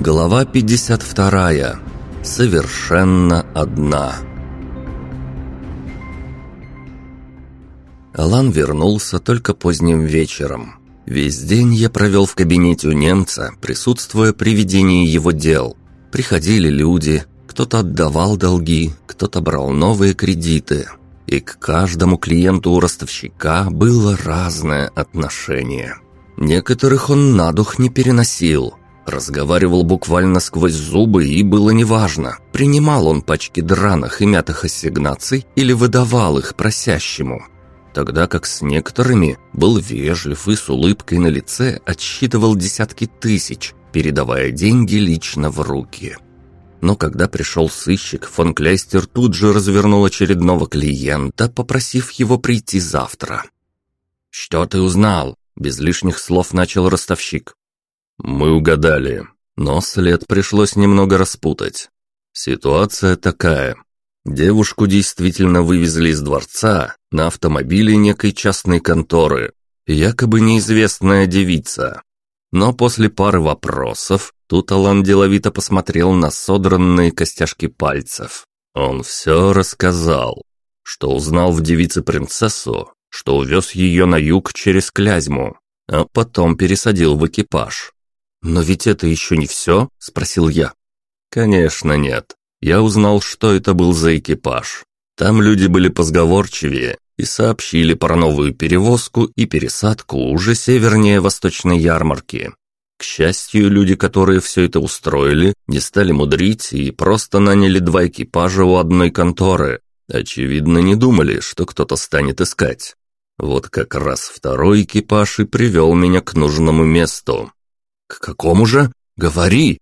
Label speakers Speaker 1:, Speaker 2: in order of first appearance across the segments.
Speaker 1: Глава 52. Совершенно одна. Алан вернулся только поздним вечером. Весь день я провел в кабинете у немца, присутствуя при ведении его дел. Приходили люди, кто-то отдавал долги, кто-то брал новые кредиты. И к каждому клиенту у ростовщика было разное отношение. Некоторых он на дух не переносил – Разговаривал буквально сквозь зубы, и было неважно, принимал он пачки драных и мятых ассигнаций или выдавал их просящему. Тогда как с некоторыми был вежлив и с улыбкой на лице отсчитывал десятки тысяч, передавая деньги лично в руки. Но когда пришел сыщик, фон Кляйстер тут же развернул очередного клиента, попросив его прийти завтра. «Что ты узнал?» – без лишних слов начал ростовщик. Мы угадали, но след пришлось немного распутать. Ситуация такая. Девушку действительно вывезли из дворца на автомобиле некой частной конторы, якобы неизвестная девица. Но после пары вопросов тут Алан деловито посмотрел на содранные костяшки пальцев. Он все рассказал, что узнал в девице принцессу, что увез ее на юг через Клязьму, а потом пересадил в экипаж. «Но ведь это еще не все?» – спросил я. «Конечно нет. Я узнал, что это был за экипаж. Там люди были позговорчивее и сообщили про новую перевозку и пересадку уже севернее Восточной ярмарки. К счастью, люди, которые все это устроили, не стали мудрить и просто наняли два экипажа у одной конторы. Очевидно, не думали, что кто-то станет искать. Вот как раз второй экипаж и привел меня к нужному месту. «К какому же? Говори!»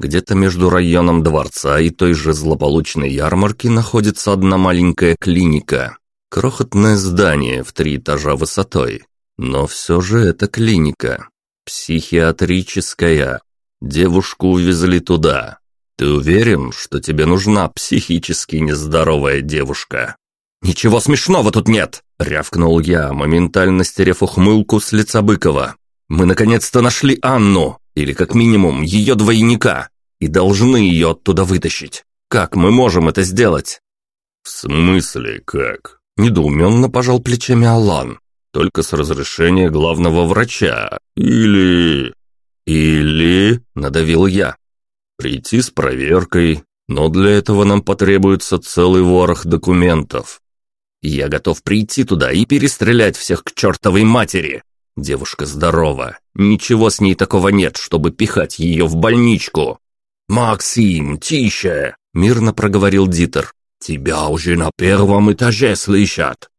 Speaker 1: Где-то между районом дворца и той же злополучной ярмарки находится одна маленькая клиника. Крохотное здание в три этажа высотой. Но все же это клиника. Психиатрическая. Девушку увезли туда. Ты уверен, что тебе нужна психически нездоровая девушка? «Ничего смешного тут нет!» — рявкнул я, моментально стерев ухмылку с лица Быкова. Мы наконец-то нашли Анну, или как минимум ее двойника, и должны ее оттуда вытащить. Как мы можем это сделать?»
Speaker 2: «В смысле как?» – недоуменно пожал плечами Алан. «Только с разрешения главного врача. Или...» «Или...» – надавил я. «Прийти с проверкой, но для этого нам потребуется целый ворох документов».
Speaker 1: «Я готов прийти туда и перестрелять всех к чертовой матери!» Девушка здорова. Ничего с ней такого нет, чтобы пихать ее в больничку. «Максим, тише!» – мирно проговорил Дитер. «Тебя уже на первом этаже слышат».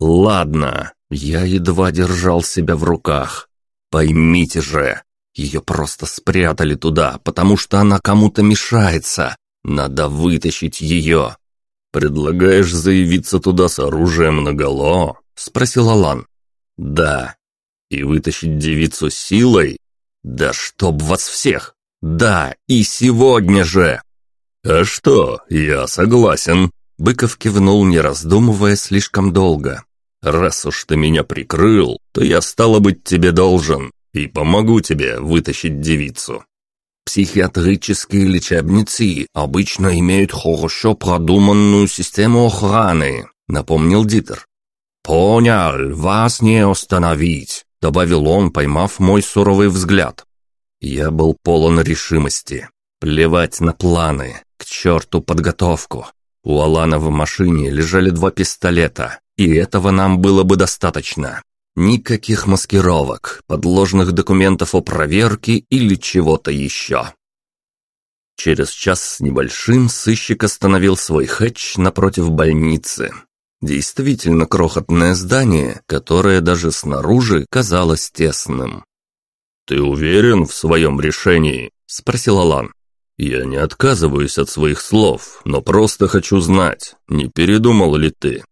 Speaker 1: «Ладно». Я едва держал себя в руках. «Поймите же, ее просто спрятали туда, потому что она кому-то мешается. Надо вытащить ее».
Speaker 2: «Предлагаешь заявиться туда с оружием наголо?» – спросил Алан.
Speaker 1: «Да, и вытащить девицу силой? Да чтоб вас всех! Да, и сегодня же!»
Speaker 2: «А что, я согласен», — Быков кивнул, не раздумывая слишком долго. «Раз уж ты меня прикрыл, то я, стало быть, тебе должен и помогу тебе вытащить девицу».
Speaker 1: Психиатрические лечебницы обычно имеют хорошо продуманную систему охраны, напомнил Дитер. Понял, вас не остановить добавил он, поймав мой суровый взгляд. Я был полон решимости. Плевать на планы, к черту подготовку. У Алана в машине лежали два пистолета, и этого нам было бы достаточно. Никаких маскировок, подложных документов о проверке или чего-то еще. Через час с небольшим сыщик остановил свой хэтч напротив больницы, Действительно крохотное здание, которое даже снаружи казалось тесным.
Speaker 2: «Ты уверен в своем решении?» – спросил Алан. «Я не отказываюсь от своих слов, но просто хочу знать, не передумал ли ты?»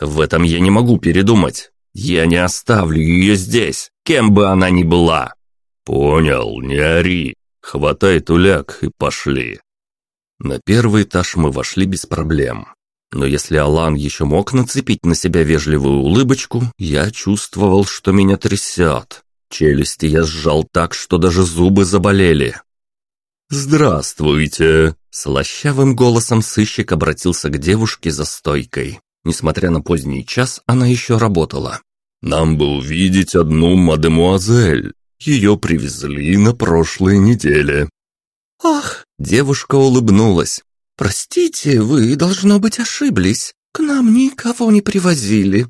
Speaker 1: «В этом я не могу передумать. Я не оставлю ее здесь, кем бы она ни была».
Speaker 2: «Понял, не ори. Хватай туляк и пошли».
Speaker 1: На первый этаж мы вошли без проблем. Но если Алан еще мог нацепить на себя вежливую улыбочку, я чувствовал, что меня трясет. Челюсти я сжал так, что даже зубы заболели. «Здравствуйте!» Слащавым голосом сыщик обратился к девушке за стойкой. Несмотря на поздний час, она еще работала. «Нам бы увидеть одну мадемуазель. Ее привезли на прошлой неделе».
Speaker 3: «Ах!» – девушка улыбнулась. «Простите, вы, должно быть, ошиблись. К нам никого не привозили».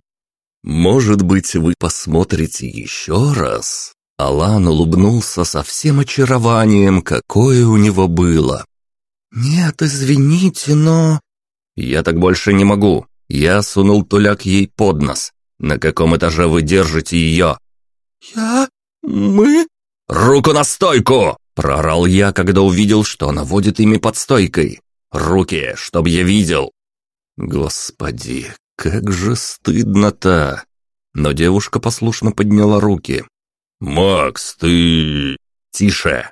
Speaker 1: «Может быть, вы посмотрите еще раз?» Алан улыбнулся со всем очарованием, какое у него было.
Speaker 3: «Нет, извините, но...»
Speaker 1: «Я так больше не могу». Я сунул туляк ей под нос. «На каком этаже вы держите ее?»
Speaker 3: «Я... мы...»
Speaker 1: «Руку на стойку!» – проорал я, когда увидел, что она водит ими под стойкой. «Руки, чтоб я видел!» Господи, как же стыдно-то! Но девушка послушно подняла руки. «Макс, ты...» «Тише!»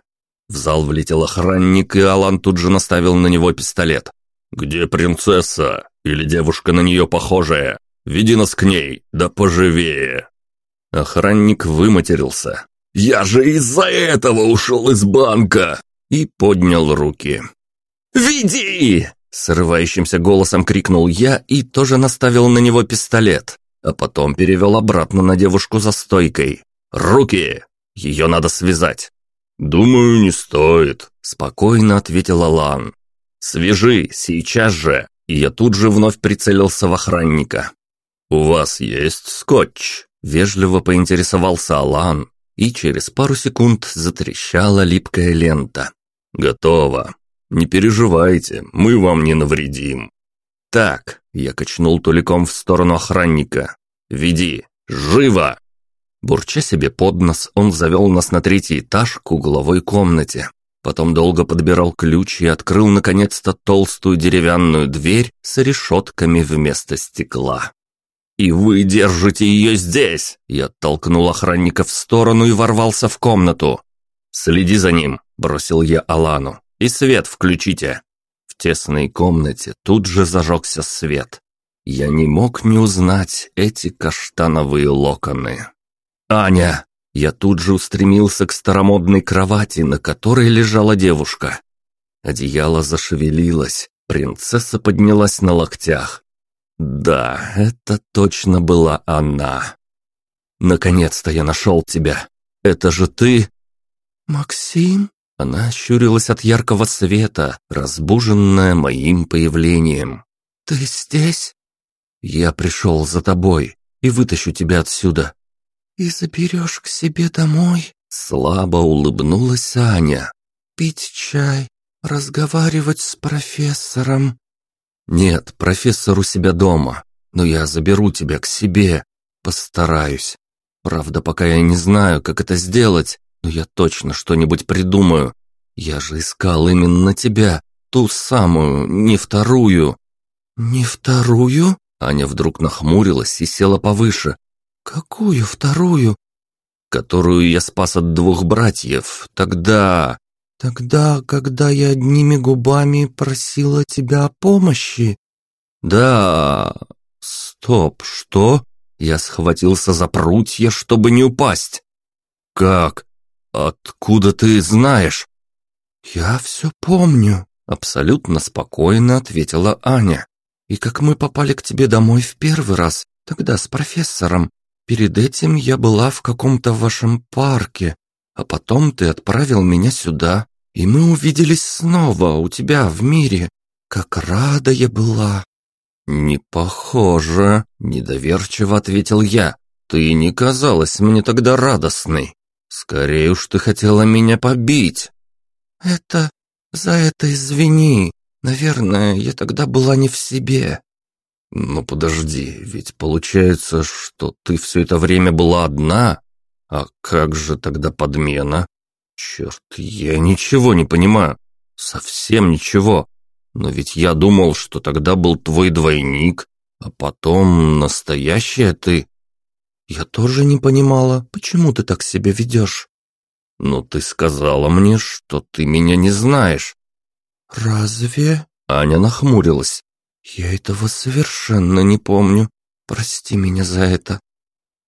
Speaker 1: В зал влетел охранник, и Алан тут же наставил на него пистолет. «Где принцесса? Или девушка на нее похожая? Веди нас к ней, да поживее!» Охранник выматерился. «Я же из-за этого ушел из банка!» И поднял руки. «Веди!» Срывающимся голосом крикнул я и тоже наставил на него пистолет, а потом перевел обратно на девушку за стойкой. «Руки! Ее надо связать!» «Думаю, не стоит», — спокойно ответил Алан. «Свяжи, сейчас же!» И я тут же вновь прицелился в охранника. «У вас есть скотч?» — вежливо поинтересовался Алан, и через пару секунд затрещала липкая лента. «Готово. Не переживайте, мы вам не навредим». «Так», — я качнул туликом в сторону охранника. «Веди! Живо!» Бурча себе под нос, он завел нас на третий этаж к угловой комнате. Потом долго подбирал ключ и открыл наконец-то толстую деревянную дверь с решетками вместо стекла. «И вы держите ее здесь!» Я оттолкнул охранника в сторону и ворвался в комнату. «Следи за ним», – бросил я Алану. «И свет включите». В тесной комнате тут же зажегся свет. Я не мог не узнать эти каштановые локоны. «Аня!» Я тут же устремился к старомодной кровати, на которой лежала девушка. Одеяло зашевелилось, принцесса поднялась на локтях. Да, это точно была она. «Наконец-то я нашел тебя. Это же ты?»
Speaker 3: «Максим?»
Speaker 1: Она щурилась от яркого света, разбуженная моим появлением.
Speaker 3: «Ты здесь?»
Speaker 1: «Я пришел за тобой и вытащу тебя отсюда.
Speaker 3: «И заберешь к себе домой?»
Speaker 1: Слабо улыбнулась Аня.
Speaker 3: «Пить чай, разговаривать с профессором».
Speaker 1: «Нет, профессор у себя дома, но я заберу тебя к себе. Постараюсь. Правда, пока я не знаю, как это сделать, но я точно что-нибудь придумаю. Я же искал именно тебя, ту самую, не вторую».
Speaker 3: «Не вторую?»
Speaker 1: Аня вдруг нахмурилась и села повыше,
Speaker 3: «Какую вторую?»
Speaker 1: «Которую я спас от двух братьев. Тогда...»
Speaker 3: «Тогда, когда я одними губами просила тебя о помощи?»
Speaker 1: «Да... Стоп, что?» Я схватился за прутья, чтобы не упасть. «Как? Откуда ты знаешь?»
Speaker 3: «Я все помню», — абсолютно спокойно ответила Аня. «И как мы попали к тебе домой в первый раз, тогда с профессором, Перед этим я была в каком-то вашем парке, а потом ты отправил меня сюда, и мы увиделись снова у тебя в мире. Как рада я была!»
Speaker 1: «Не похоже», — недоверчиво ответил я. «Ты не казалась мне тогда радостной. Скорее уж ты хотела меня побить».
Speaker 3: «Это... за это извини. Наверное, я тогда была не в себе.
Speaker 1: «Ну подожди, ведь получается, что ты все это время была одна? А как же тогда подмена? Черт, я ничего не понимаю. Совсем ничего. Но ведь я думал, что тогда был твой двойник, а потом настоящая ты».
Speaker 3: «Я тоже не понимала, почему ты так себя ведешь?»
Speaker 1: «Но ты сказала мне, что ты меня не знаешь».
Speaker 3: «Разве?»
Speaker 1: Аня нахмурилась.
Speaker 3: «Я этого совершенно не помню. Прости меня за это».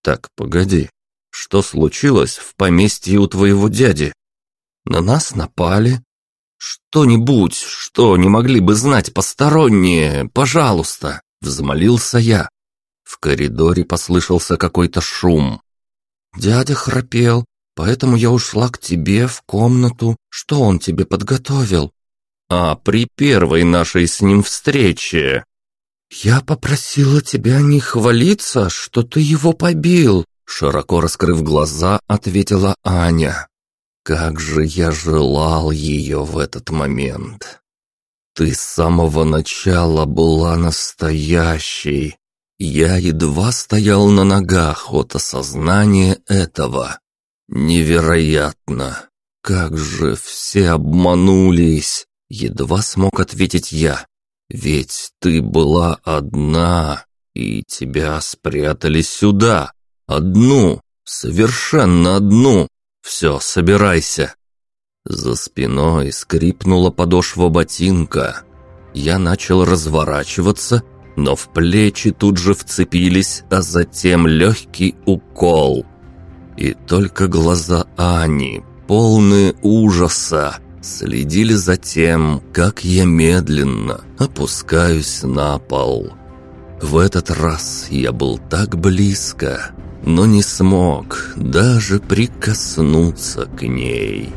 Speaker 1: «Так, погоди. Что случилось в поместье у твоего дяди?»
Speaker 3: «На нас напали».
Speaker 1: «Что-нибудь, что не могли бы знать посторонние, пожалуйста!» Взмолился я. В коридоре послышался какой-то шум. «Дядя храпел, поэтому я ушла к тебе в комнату. Что он тебе подготовил?»
Speaker 2: «А при первой нашей с ним встрече...»
Speaker 3: «Я попросила тебя не хвалиться, что ты его побил»,
Speaker 1: широко раскрыв глаза, ответила Аня. «Как же я желал ее в этот момент!» «Ты с самого начала была настоящей. Я едва стоял на ногах от осознания этого. Невероятно! Как же все обманулись!» Едва смог ответить я. Ведь ты была одна, и тебя спрятали сюда. Одну, совершенно одну. Все, собирайся. За спиной скрипнула подошва ботинка. Я начал разворачиваться, но в плечи тут же вцепились, а затем легкий укол. И только глаза Ани, полные ужаса, следили за тем, как я медленно опускаюсь на пол. В этот раз я был так близко, но не смог даже прикоснуться к ней».